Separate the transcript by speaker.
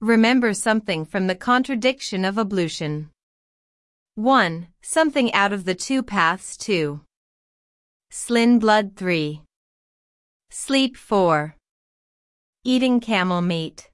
Speaker 1: Remember something from the contradiction of ablution. 1. Something out of the two paths 2. Slin blood 3. Sleep 4. Eating camel meat.